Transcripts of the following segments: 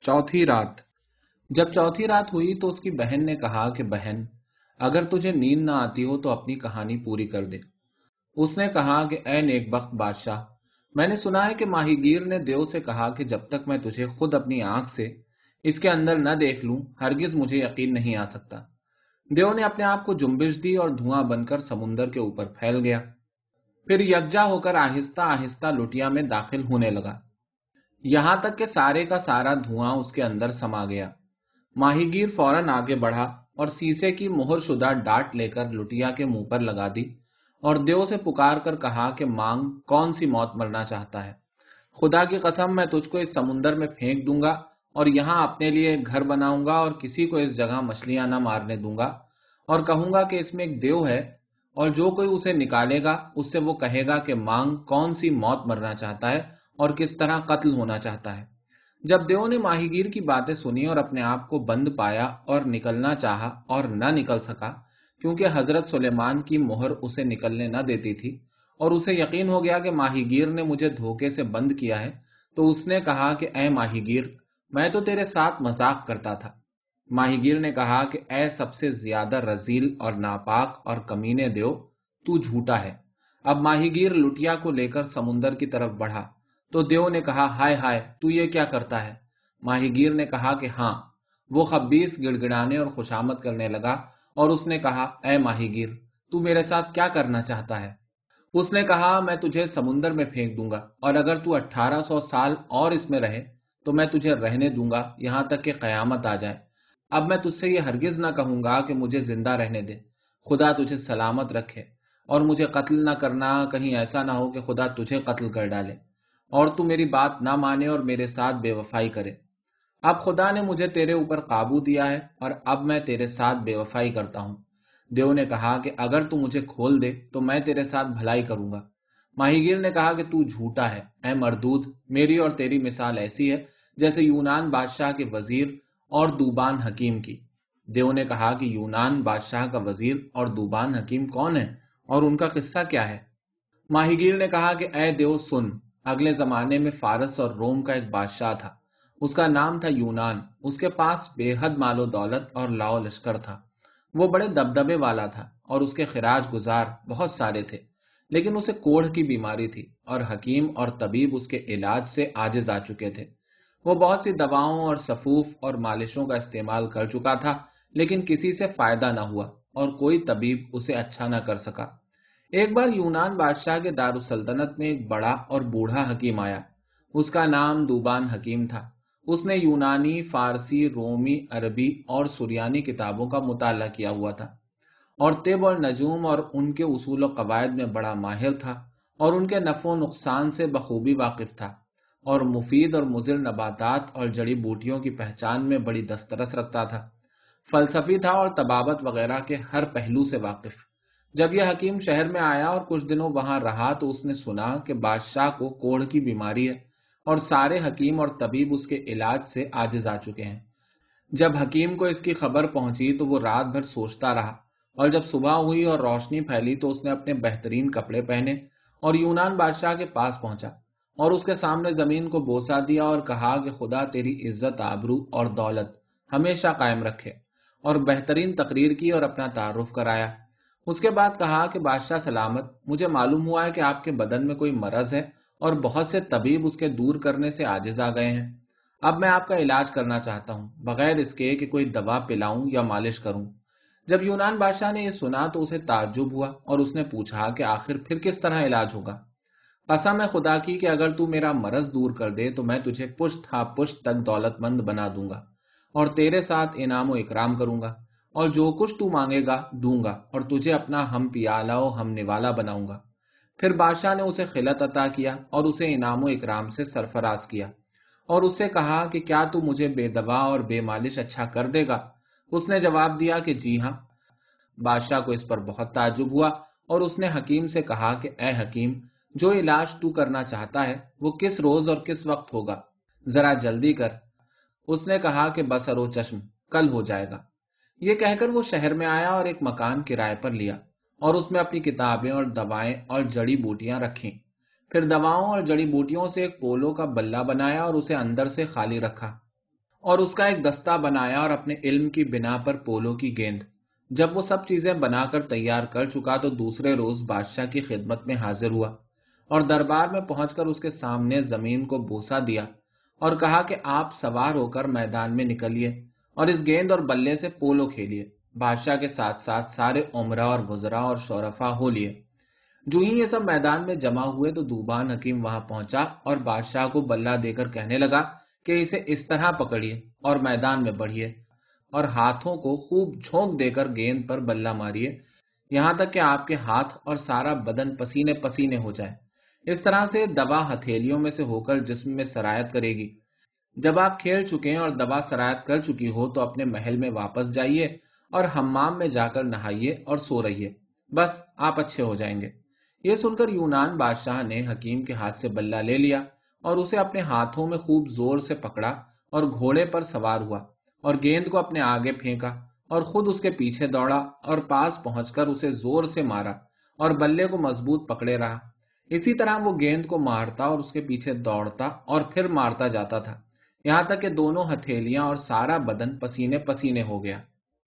چوتھی رات۔ جب چوتھی رات ہوئی تو اس کی بہن نے کہا کہ بہن، اگر تجھے نیند نہ آتی ہو تو اپنی کہانی پوری کر دے۔ اس نے کہا کہ اے نیک بخت بادشاہ، میں نے سنا ہے کہ ماہی گیر نے دیو سے کہا کہ جب تک میں تجھے خود اپنی آنکھ سے اس کے اندر نہ دیکھ لوں، ہرگز مجھے یقین نہیں آ سکتا۔ دیو نے اپنے آپ کو جنبش دی اور دھواں بن کر سمندر کے اوپر پھیل گیا۔ پھر یکجا ہو کر آہستہ آہستہ لٹیا میں داخل ہونے لگا۔ یہاں تک کہ سارے کا سارا دھواں اس کے اندر سما گیا۔ ماہی گیر فوراً آگے بڑھا اور سیسے کی مہر شدہ ڈانٹ لے کر لٹیا کے منہ پر لگا دی اور دیو سے پکار کر کہا کہ مانگ، کون سی موت مرنا چاہتا ہے؟ خدا کی قسم، میں تجھ کو اس سمندر میں پھینک دوں گا اور یہاں اپنے لیے ایک گھر بناؤں گا اور کسی کو اس جگہ مچھلیاں نہ مارنے دوں گا اور کہوں گا کہ اس میں ایک دیو ہے اور جو کوئی اسے نکالے گا، اس سے وہ کہے گا کہ مانگ، کون سی موت مرنا چاہتا ہے؟ اور کس طرح قتل ہونا چاہتا ہے۔ جب دیو نے ماہی گیر کی باتیں سنی اور اپنے آپ کو بند پایا اور نکلنا چاہا اور نہ نکل سکا، کیونکہ حضرت سلیمان کی مہر اسے نکلنے نہ دیتی تھی اور اسے یقین ہو گیا کہ ماہی گیر نے مجھے دھوکے سے بند کیا ہے، تو اس نے کہا کہ اے ماہی گیر میں تو تیرے ساتھ مذاق کرتا تھا۔ ماہی گیر نے کہا کہ اے سب سے زیادہ رزیل اور ناپاک اور کمینے دیو، تو جھوٹا ہے۔ اب ماہی گیر لٹیا کو لے کر سمندر کی طرف بڑھا۔ تو دیو نے کہا، ہائے ہائے، تو یہ کیا کرتا ہے؟ ماہی گیر نے کہا کہ ہاں۔ وہ خبیس گڑ گڑانے اور خوشامد کرنے لگا اور اس نے کہا، اے ماہی گیر، تو میرے ساتھ کیا کرنا چاہتا ہے؟ اس نے کہا، میں تجھے سمندر میں پھینک دوں گا اور اگر تو اٹھارہ سو سال اور اس میں رہے، تو میں تجھے رہنے دوں گا یہاں تک کہ قیامت آ جائے۔ اب میں تجھ سے یہ ہرگز نہ کہوں گا کہ مجھے زندہ رہنے دے۔ خدا تجھے سلامت رکھے اور مجھے قتل نہ کرنا، کہیں ایسا نہ ہو کہ خدا تجھے قتل کر ڈالے۔ اور تو میری بات نہ مانے اور میرے ساتھ بے وفائی کرے۔ اب خدا نے مجھے تیرے اوپر قابو دیا ہے اور اب میں تیرے ساتھ بے وفائی کرتا ہوں۔ دیو نے کہا کہ اگر تو مجھے کھول دے تو میں تیرے ساتھ بھلائی کروں گا۔ ماہی گیر نے کہا کہ تو جھوٹا ہے، اے مردود، میری اور تیری مثال ایسی ہے جیسے یونان بادشاہ کے وزیر اور دوبان حکیم کی۔ دیو نے کہا کہ یونان بادشاہ کا وزیر اور دوبان حکیم کون ہے اور ان کا قصہ کیا ہے؟ ماہی گیر نے کہا کہ اے دیو، سن۔ اگلے زمانے میں فارس اور روم کا ایک بادشاہ تھا۔ اس کا نام تھا یونان۔ اس کے پاس بے حد مال و دولت اور لاؤ لشکر تھا۔ وہ بڑے دبدبے والا تھا اور اس کے خراج گزار بہت سارے تھے۔ لیکن اسے کوڑھ کی بیماری تھی اور حکیم اور طبیب اس کے علاج سے آجز آ چکے تھے۔ وہ بہت سی دواؤں اور سفوف اور مالشوں کا استعمال کر چکا تھا، لیکن کسی سے فائدہ نہ ہوا اور کوئی طبیب اسے اچھا نہ کر سکا۔ ایک بار یونان بادشاہ کے دارالسلطنت میں ایک بڑا اور بوڑھا حکیم آیا۔ اس کا نام دوبان حکیم تھا۔ اس نے یونانی، فارسی، رومی، عربی اور سریانی کتابوں کا مطالعہ کیا ہوا تھا۔ اور طب اور نجوم اور ان کے اصول و قواعد میں بڑا ماہر تھا اور ان کے نفع و نقصان سے بخوبی واقف تھا۔ اور مفید اور مضر نباتات اور جڑی بوٹیوں کی پہچان میں بڑی دسترس رکھتا تھا۔ فلسفی تھا اور طبابت وغیرہ کے ہر پہلو سے واقف۔ جب یہ حکیم شہر میں آیا اور کچھ دنوں وہاں رہا تو اس نے سنا کہ بادشاہ کو کوڑ کی بیماری ہے اور سارے حکیم اور طبیب اس کے علاج سے آجز آ چکے ہیں۔ جب حکیم کو اس کی خبر پہنچی تو وہ رات بھر سوچتا رہا اور جب صبح ہوئی اور روشنی پھیلی تو اس نے اپنے بہترین کپڑے پہنے اور یونان بادشاہ کے پاس پہنچا اور اس کے سامنے زمین کو بوسا دیا اور کہا کہ خدا تیری عزت، آبرو اور دولت ہمیشہ قائم رکھے اور بہترین تقریر کی اور اپنا تعارف کرایا۔ اس کے بعد کہا کہ بادشاہ سلامت، مجھے معلوم ہوا ہے کہ آپ کے بدن میں کوئی مرض ہے اور بہت سے طبیب اس کے دور کرنے سے آجز آ گئے ہیں۔ اب میں آپ کا علاج کرنا چاہتا ہوں، بغیر اس کے کہ کوئی دوا پلاؤں یا مالش کروں۔ جب یونان بادشاہ نے یہ سنا تو اسے تعجب ہوا اور اس نے پوچھا کہ آخر پھر کس طرح علاج ہوگا۔ قسم ہے خدا کی کہ اگر تو میرا مرض دور کر دے تو میں تجھے پشت ہا پشت تک دولت مند بنا دوں گا اور تیرے ساتھ انعام و اکرام کروں گا۔ اور جو کچھ تو مانگے گا، دوں گا، اور تجھے اپنا ہم پیالہ ہم نوالا بناؤں گا۔ پھر بادشاہ نے اسے خلت عطا کیا اور اسے انعام و اکرام سے سرفراز کیا۔ اور اس سے کہا کہ کیا تو مجھے بے دوا اور بے مالش اچھا کر دے گا؟ اس نے جواب دیا کہ جی ہاں۔ بادشاہ کو اس پر بہت تعجب ہوا اور اس نے حکیم سے کہا کہ اے حکیم، جو علاج تو کرنا چاہتا ہے، وہ کس روز اور کس وقت ہوگا؟ ذرا جلدی کر۔ اس نے کہا کہ بسرو چشم، کل ہو جائے گا۔ یہ کہہ کر وہ شہر میں آیا اور ایک مکان کرائے پر لیا اور اس میں اپنی کتابیں اور دوائیں اور جڑی بوٹیاں رکھیں۔ پھر دواؤں اور جڑی بوٹیوں سے ایک پولو کا بلہ بنایا اور اسے اندر سے خالی رکھا اور اس کا ایک دستہ بنایا اور اپنے علم کی بنا پر پولو کی گیند۔ جب وہ سب چیزیں بنا کر تیار کر چکا تو دوسرے روز بادشاہ کی خدمت میں حاضر ہوا اور دربار میں پہنچ کر اس کے سامنے زمین کو بوسا دیا اور کہا کہ آپ سوار ہو کر میدان میں نکلیے۔ اور اس گیند اور بلے سے پولو کھیلیے۔ بادشاہ کے ساتھ ساتھ سارے عمرہ اور وزرا اور شورفا ہو لیے۔ جو ہی یہ سب میدان میں جمع ہوئے تو دوبان حکیم وہاں پہنچا اور بادشاہ کو بلہ دے کر کہنے لگا کہ اسے اس طرح پکڑیے اور میدان میں بڑھیے اور ہاتھوں کو خوب جھونک دے کر گیند پر بلہ ماریے۔ یہاں تک کہ آپ کے ہاتھ اور سارا بدن پسینے پسینے ہو جائے۔ اس طرح سے دوا ہتھیلیوں میں سے ہو کر جسم میں سرایت کرے گی۔ جب آپ کھیل چکے ہیں اور دوا سرایت کر چکی ہو تو اپنے محل میں واپس جائیے اور ہمام میں جا کر نہائیے اور سو رہیے۔ بس، آپ اچھے ہو جائیں گے۔ یہ سن کر یونان بادشاہ نے حکیم کے ہاتھ سے بلہ لے لیا اور اسے اپنے ہاتھوں میں خوب زور سے پکڑا اور گھوڑے پر سوار ہوا اور گیند کو اپنے آگے پھینکا اور خود اس کے پیچھے دوڑا اور پاس پہنچ کر اسے زور سے مارا اور بلے کو مضبوط پکڑے رہا۔ اسی طرح وہ گیند کو مارتا اور اس کے پیچھے دوڑتا اور پھر مارتا جاتا تھا۔ یہاں تک کہ دونوں ہتھیلیاں اور سارا بدن پسینے پسینے ہو گیا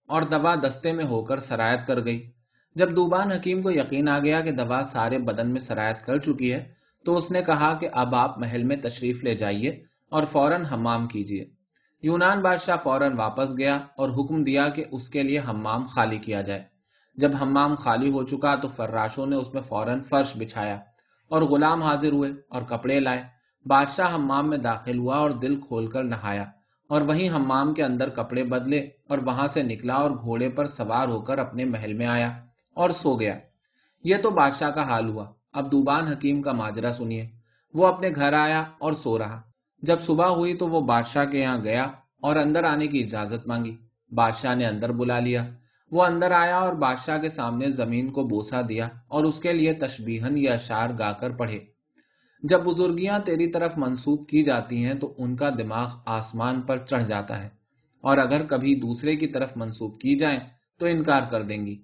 اور دوا دستے میں ہو کر سرایت کر گئی۔ جب دوبان حکیم کو یقین آ گیا کہ دوا سارے بدن میں سرایت کر چکی ہے، تو اس نے کہا کہ اب آپ محل میں تشریف لے جائیے اور فوراً ہمام کیجیے۔ یونان بادشاہ فوراً واپس گیا اور حکم دیا کہ اس کے لیے ہمام خالی کیا جائے۔ جب ہمام خالی ہو چکا تو فراشوں نے اس میں فوراً فرش بچھایا اور غلام حاضر ہوئے اور کپڑے لائے۔ بادشاہ ہمام میں داخل ہوا اور دل کھول کر نہایا اور وہیں ہمام کے اندر کپڑے بدلے اور وہاں سے نکلا اور گھوڑے پر سوار ہو کر اپنے محل میں آیا اور سو گیا۔ یہ تو بادشاہ کا حال ہوا۔ اب دوبان حکیم کا ماجرا سنیے۔ وہ اپنے گھر آیا اور سو رہا۔ جب صبح ہوئی تو وہ بادشاہ کے یہاں گیا اور اندر آنے کی اجازت مانگی۔ بادشاہ نے اندر بلا لیا۔ وہ اندر آیا اور بادشاہ کے سامنے زمین کو بوسا دیا اور اس کے لیے تشبیہن یا اشار گا کر پڑھے۔ جب بزرگیاں تیری طرف منسوب کی جاتی ہیں تو ان کا دماغ آسمان پر چڑھ جاتا ہے۔ اور اگر کبھی دوسرے کی طرف منسوب کی جائیں تو انکار کر دیں گی۔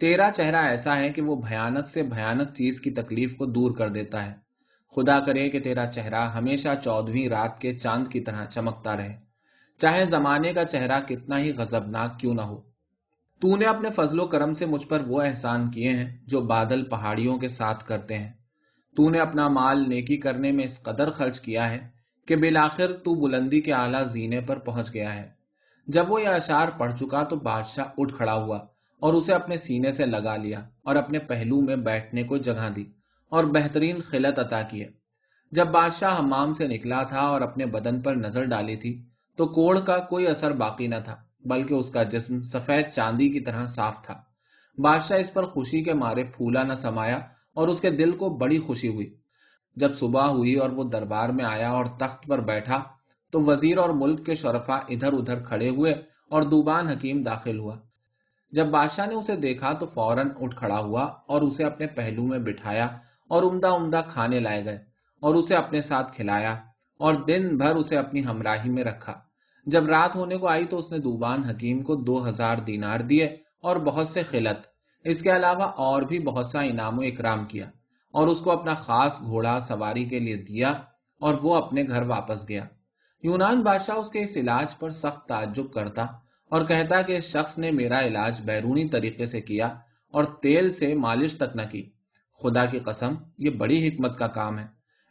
تیرا چہرہ ایسا ہے کہ وہ بھیانک سے بھیانک چیز کی تکلیف کو دور کر دیتا ہے۔ خدا کرے کہ تیرا چہرہ ہمیشہ چودہویں رات کے چاند کی طرح چمکتا رہے۔ چاہے زمانے کا چہرہ کتنا ہی غزبناک کیوں نہ ہو۔ تو نے اپنے فضل و کرم سے مجھ پر وہ احسان کیے ہیں جو بادل پہاڑیوں کے ساتھ کرتے ہیں۔ تو نے اپنا مال نیکی کرنے میں اس قدر خرچ کیا ہے کہ بالآخر تو بلندی کے اعلیٰ زینے پر پہنچ گیا ہے۔ جب وہ یہ اشار پڑھ چکا تو بادشاہ اٹھ کھڑا ہوا اور اسے اپنے سینے سے لگا لیا اور اپنے پہلو میں بیٹھنے کو جگہ دی اور بہترین خلت عطا کیے۔ جب بادشاہ حمام سے نکلا تھا اور اپنے بدن پر نظر ڈالی تھی تو کوڑ کا کوئی اثر باقی نہ تھا، بلکہ اس کا جسم سفید چاندی کی طرح صاف تھا۔ بادشاہ اس پر خوشی کے مارے پھولا نہ سمایا اور اس کے دل کو بڑی خوشی ہوئی۔ جب صبح ہوئی اور وہ دربار میں آیا اور تخت پر بیٹھا، تو وزیر اور ملک کے شرفا ادھر ادھر کھڑے ہوئے اور دوبان حکیم داخل ہوا۔ جب بادشاہ نے اسے دیکھا، تو فوراً اٹھ کھڑا ہوا اور اسے اپنے پہلو میں بٹھایا اور عمدہ عمدہ کھانے لائے گئے اور اسے اپنے ساتھ کھلایا اور دن بھر اسے اپنی ہمراہی میں رکھا۔ جب رات ہونے کو آئی، تو اس نے دوبان حکیم کو دو ہزار دینار دیے اور بہت سے خلت اس کے علاوہ اور بھی بہت سا انعام و اکرام کیا اور اس کو اپنا خاص گھوڑا سواری کے لیے دیا اور وہ اپنے گھر واپس گیا۔ یونان بادشاہ اس کے اس علاج پر سخت تعجب کرتا اور کہتا کہ اس شخص نے میرا علاج بیرونی طریقے سے کیا اور تیل سے مالش تک نہ کی۔ خدا کی قسم، یہ بڑی حکمت کا کام ہے۔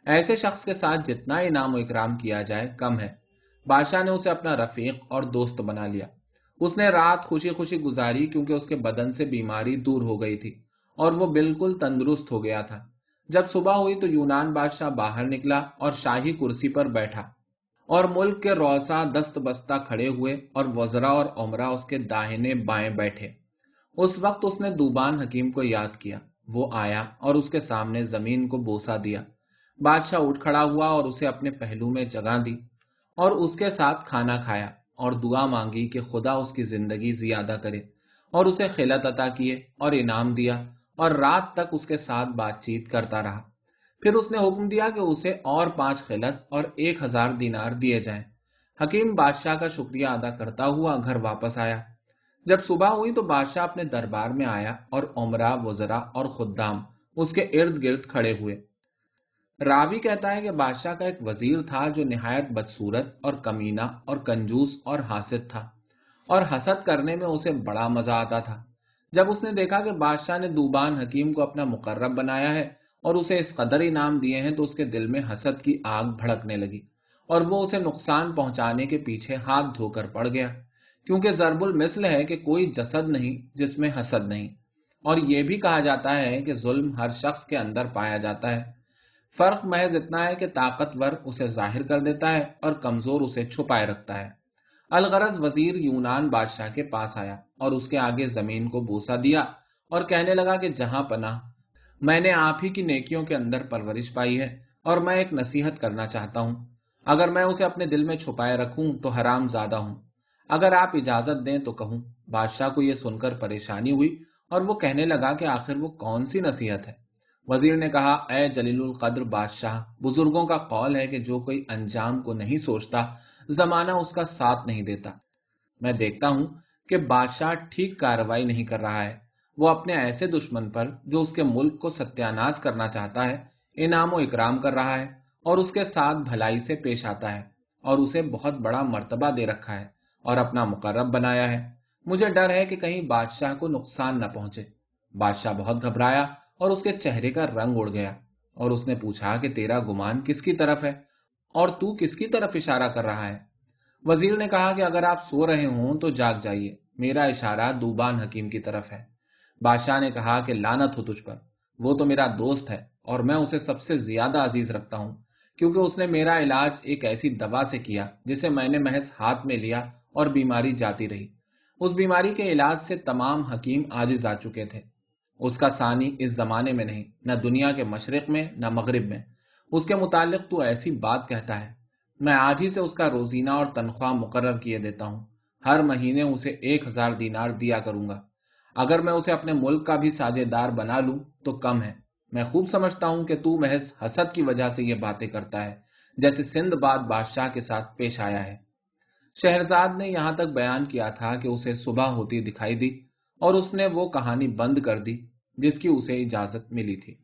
ایسے شخص کے ساتھ جتنا انعام و اکرام کیا جائے، کم ہے۔ بادشاہ نے اسے اپنا رفیق اور دوست بنا لیا۔ اس نے رات خوشی خوشی گزاری کیونکہ اس کے بدن سے بیماری دور ہو گئی تھی اور وہ بالکل تندرست ہو گیا تھا۔ جب صبح ہوئی تو یونان بادشاہ باہر نکلا اور شاہی کرسی پر بیٹھا اور ملک کے روسا دست بستہ کھڑے ہوئے اور وزرا اور عمرہ اس کے داہنے بائیں بیٹھے۔ اس وقت اس نے دوبان حکیم کو یاد کیا۔ وہ آیا اور اس کے سامنے زمین کو بوسا دیا۔ بادشاہ اٹھ کھڑا ہوا اور اسے اپنے پہلو میں جگہ دی اور اس کے ساتھ کھانا کھایا۔ اور دعا مانگی کہ خدا اس کی زندگی زیادہ کرے اور اسے خلت عطا کیے اور انعام دیا اور رات تک اس کے ساتھ بات چیت کرتا رہا۔ پھر اس نے حکم دیا کہ اسے اور پانچ خلت اور ایک ہزار دینار دیے جائیں۔ حکیم بادشاہ کا شکریہ ادا کرتا ہوا گھر واپس آیا۔ جب صبح ہوئی تو بادشاہ اپنے دربار میں آیا اور عمرہ وزرا اور خدام اس کے ارد گرد کھڑے ہوئے۔ راوی کہتا ہے کہ بادشاہ کا ایک وزیر تھا جو نہایت بدسورت اور کمینہ اور کنجوس اور حاسد تھا اور حسد کرنے میں اسے بڑا مزہ آتا تھا۔ جب اس نے دیکھا کہ بادشاہ نے دوبان حکیم کو اپنا مقرب بنایا ہے اور اسے اس قدر انعام دیے ہیں تو اس کے دل میں حسد کی آگ بھڑکنے لگی اور وہ اسے نقصان پہنچانے کے پیچھے ہاتھ دھو کر پڑ گیا۔ کیونکہ ضرب المثل ہے کہ کوئی جسد نہیں جس میں حسد نہیں۔ اور یہ بھی کہا جاتا ہے کہ ظلم ہر شخص کے اندر پایا جاتا ہے۔ فرق محض اتنا ہے کہ طاقتور اسے ظاہر کر دیتا ہے اور کمزور اسے چھپائے رکھتا ہے۔ الغرض وزیر یونان بادشاہ کے پاس آیا اور اس کے آگے زمین کو بوسا دیا اور کہنے لگا کہ جہاں پناہ، میں نے آپ ہی کی نیکیوں کے اندر پرورش پائی ہے اور میں ایک نصیحت کرنا چاہتا ہوں۔ اگر میں اسے اپنے دل میں چھپائے رکھوں تو حرام زیادہ ہوں۔ اگر آپ اجازت دیں تو کہوں۔ بادشاہ کو یہ سن کر پریشانی ہوئی اور وہ کہنے لگا کہ آخر وہ کون سی نصیحت ہے؟ وزیر نے کہا، اے جلیل القدر بادشاہ، بزرگوں کا قول ہے کہ جو کوئی انجام کو نہیں سوچتا، زمانہ اس کا ساتھ نہیں دیتا۔ میں دیکھتا ہوں کہ بادشاہ ٹھیک کاروائی نہیں کر رہا ہے۔ وہ اپنے ایسے دشمن پر، جو اس کے ملک کو ستیاناز کرنا چاہتا ہے، انعام و اکرام کر رہا ہے اور اس کے ساتھ بھلائی سے پیش آتا ہے اور اسے بہت بڑا مرتبہ دے رکھا ہے اور اپنا مقرب بنایا ہے۔ مجھے ڈر ہے کہ کہیں بادشاہ کو نقصان نہ پہنچے۔ بادشاہ بہت گھبرایا۔ اور اس کے چہرے کا رنگ اڑ گیا اور اس نے پوچھا کہ تیرا گمان کس کی طرف ہے اور تو کس کی طرف اشارہ کر رہا ہے؟ وزیر نے کہا کہ اگر آپ سو رہے ہوں تو جاگ جائیے، میرا اشارہ دوبان حکیم کی طرف ہے۔ بادشاہ نے کہا کہ لانت ہو تجھ پر، وہ تو میرا دوست ہے اور میں اسے سب سے زیادہ عزیز رکھتا ہوں، کیونکہ اس نے میرا علاج ایک ایسی دوا سے کیا جسے میں نے محض ہاتھ میں لیا اور بیماری جاتی رہی۔ اس بیماری کے علاج سے تمام حکیم آجز آ چکے تھے۔ اس کا ثانی اس زمانے میں نہیں، نہ دنیا کے مشرق میں، نہ مغرب میں۔ اس کے متعلق تو ایسی بات کہتا ہے۔ میں آج ہی سے اس کا روزینہ اور تنخواہ مقرر کیے دیتا ہوں۔ ہر مہینے اسے ایک ہزار دینار دیا کروں گا۔ اگر میں اسے اپنے ملک کا بھی ساجے دار بنا لوں تو کم ہے۔ میں خوب سمجھتا ہوں کہ تو محض حسد کی وجہ سے یہ باتیں کرتا ہے، جیسے سندھ باد بادشاہ کے ساتھ پیش آیا ہے۔ شہرزاد نے یہاں تک بیان کیا تھا کہ اسے صبح ہوتی دکھائی دی اور اس نے وہ کہانی بند کر دی۔ جس کی اسے اجازت ملی تھی۔